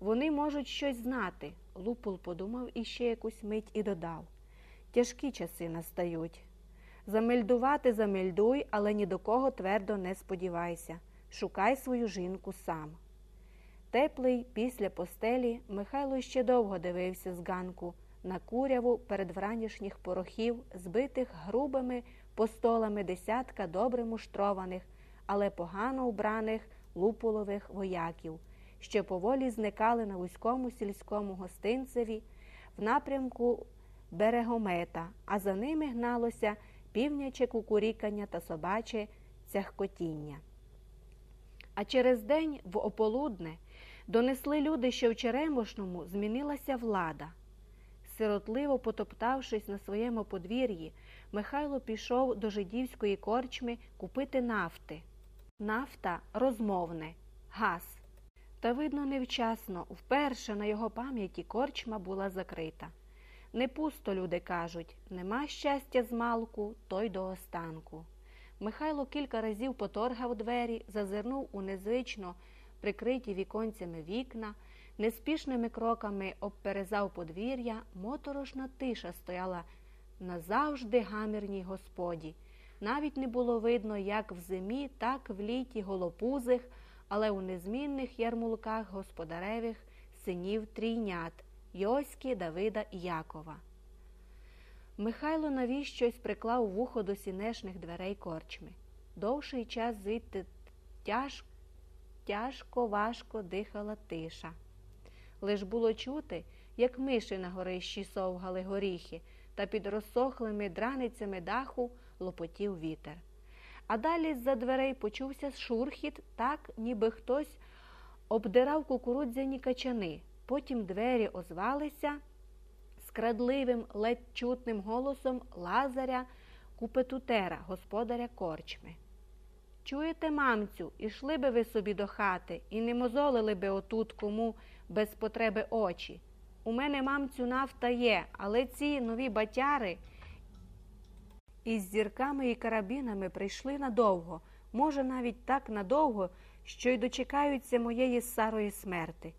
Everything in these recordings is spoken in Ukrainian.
Вони можуть щось знати. Лупул подумав іще якусь мить і додав. Тяжкі часи настають. Замельдувати замельдуй, але ні до кого твердо не сподівайся. Шукай свою жінку сам. Теплий після постелі Михайло ще довго дивився з ганку на куряву передвранішніх порохів, збитих грубими постолами десятка добре муштрованих, але погано убраних лупулових вояків, що поволі зникали на вузькому сільському гостинцеві в напрямку берегомета, а за ними гналося півняче кукурікання та собаче цяхкотіння. А через день в ополудне донесли люди, що в Черемошному змінилася влада. Сиротливо потоптавшись на своєму подвір'ї, Михайло пішов до жидівської корчми купити нафти. Нафта розмовне, газ. Та, видно, невчасно, вперше на його пам'яті корчма була закрита. Не пусто люди кажуть нема щастя з малку, то й до останку. Михайло кілька разів поторгав двері, зазирнув у незвично прикриті віконцями вікна, неспішними кроками обперезав подвір'я, моторошна тиша стояла назавжди гамірній господі. Навіть не було видно, як в зимі, так в літі голопузих, але у незмінних ярмулках господаревих синів трійнят Йоськи, Давида і Якова. Михайло навіщось приклав вухо до сінешних дверей корчми. Довший час звідти тяж, тяжко, важко дихала тиша. Лиш було чути, як миші на горищі совгали горіхи, та під розсохлими драницями даху лопотів вітер. А далі з-за дверей почувся шурхіт, так, ніби хтось обдирав кукурудзяні качани. Потім двері озвалися скрадливим, ледь чутним голосом Лазаря Купетутера, господаря корчми. Чуєте, мамцю, ішли би ви собі до хати і не мозолили би отут кому без потреби очі. У мене, мамцю, нафта є, але ці нові батяри із зірками і карабінами прийшли надовго, може, навіть так надовго, що й дочекаються моєї сарої смерти.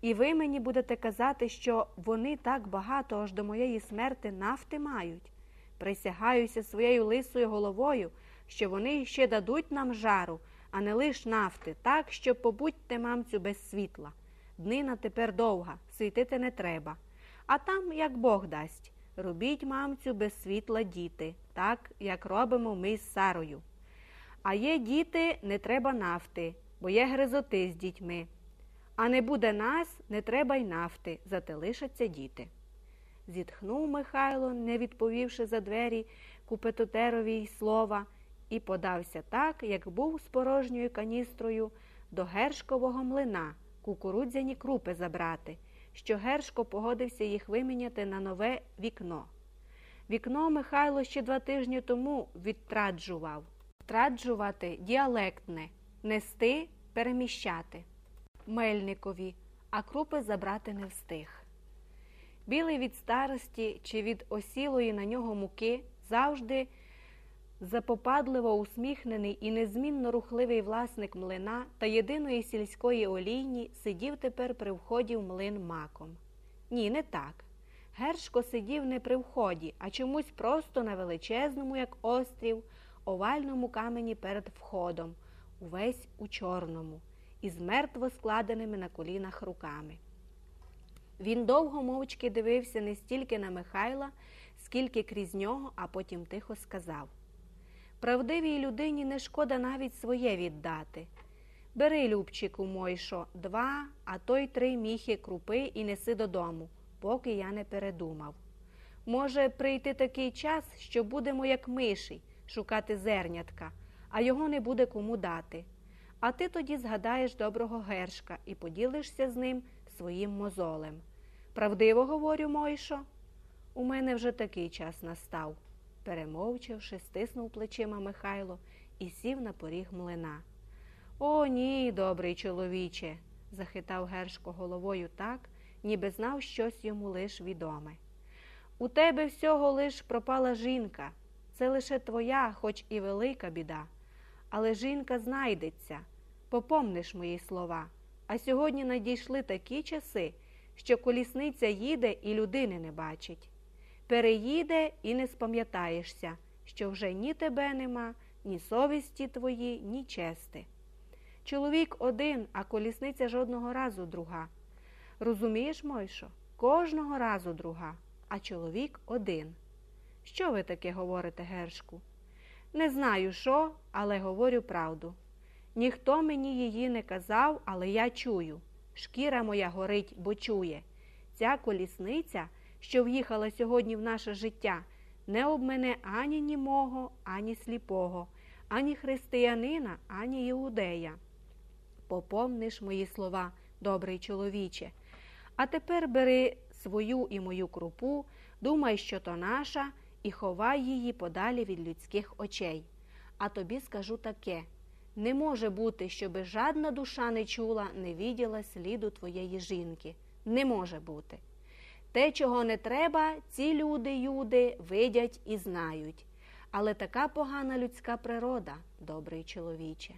І ви мені будете казати, що вони так багато аж до моєї смерти нафти мають. Присягаюся своєю лисою головою, що вони ще дадуть нам жару, а не лиш нафти, так, що побудьте мамцю без світла. Днина тепер довга, світити не треба. А там, як Бог дасть, робіть мамцю без світла діти, так, як робимо ми з Сарою. А є діти, не треба нафти, бо є гризоти з дітьми. А не буде нас, не треба й нафти, зате лишаться діти. Зітхнув Михайло, не відповівши за двері купетотерові слова, і подався так, як був з порожньою каністрою до гершкового млина кукурудзяні крупи забрати, що Гершко погодився їх виміняти на нове вікно. Вікно Михайло ще два тижні тому відтраджував. Втраджувати діалектне, нести, переміщати. Мельникові, а крупи забрати не встиг. Білий від старості чи від осілої на нього муки завжди запопадливо усміхнений і незмінно рухливий власник млина та єдиної сільської олійні сидів тепер при вході в млин маком. Ні, не так. Гершко сидів не при вході, а чомусь просто на величезному, як острів, овальному камені перед входом, увесь у чорному із мертво складеними на колінах руками. Він довго мовчки дивився не стільки на Михайла, скільки крізь нього, а потім тихо сказав Правдивій людині не шкода навіть своє віддати. Бери, Любчику Мойшо, два, а то й три міхи крупи і неси додому, поки я не передумав. Може прийти такий час, що будемо, як миші, шукати зернятка, а його не буде кому дати. А ти тоді згадаєш доброго гершка і поділишся з ним своїм мозолем. Правдиво говорю, Мойшо, у мене вже такий час настав. Перемовчавши, стиснув плечима Михайло і сів на поріг млина. О, ні, добрий чоловіче, захитав Гершко головою так, ніби знав щось йому лиш відоме. У тебе всього лиш пропала жінка. Це лише твоя, хоч і велика біда. Але жінка знайдеться, попомниш мої слова, А сьогодні надійшли такі часи, що колісниця їде і людини не бачить. Переїде і не спам'ятаєшся, що вже ні тебе нема, ні совісті твої, ні чести. Чоловік один, а колісниця жодного разу друга. Розумієш, Мойшо, кожного разу друга, а чоловік один. Що ви таке говорите, Гершку? Не знаю, що, але говорю правду. Ніхто мені її не казав, але я чую. Шкіра моя горить, бо чує. Ця колісниця, що в'їхала сьогодні в наше життя, не обмене ані німого, ані сліпого, ані християнина, ані іудея. Попомниш мої слова, добрий чоловіче. А тепер бери свою і мою крупу, думай, що то наша, і ховай її подалі від людських очей. А тобі скажу таке не може бути, щоби жадна душа не чула, не відділа сліду твоєї жінки. Не може бути. Те, чого не треба, ці люди, юди, видять і знають. Але така погана людська природа, добрий чоловіче.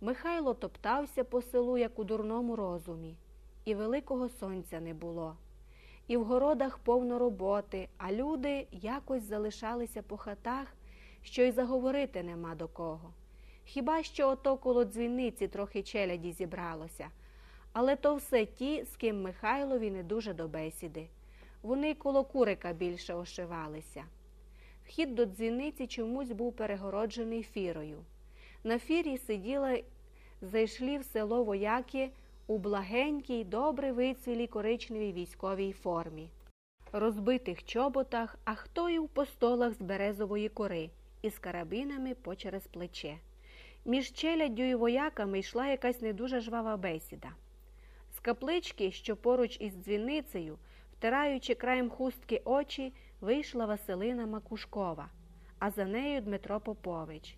Михайло топтався по селу, як у дурному розумі, і великого сонця не було. І в городах повно роботи, а люди якось залишалися по хатах, що й заговорити нема до кого. Хіба що ото коло дзвіниці трохи челяді зібралося, але то все ті, з ким Михайлові не дуже до бесіди. Вони коло курика більше ошивалися. Вхід до дзвіниці чомусь був перегороджений фірою. На фірі сиділи зайшлі в село вояки у благенькій, добре вицвілій коричневій військовій формі, розбитих чоботах, а хто й у постолах з березової кори із карабинами почерез плече. Між челяддю і вояками йшла якась не дуже жвава бесіда. З каплички, що поруч із дзвіницею, втираючи краєм хустки очі, вийшла Василина Макушкова, а за нею Дмитро Попович.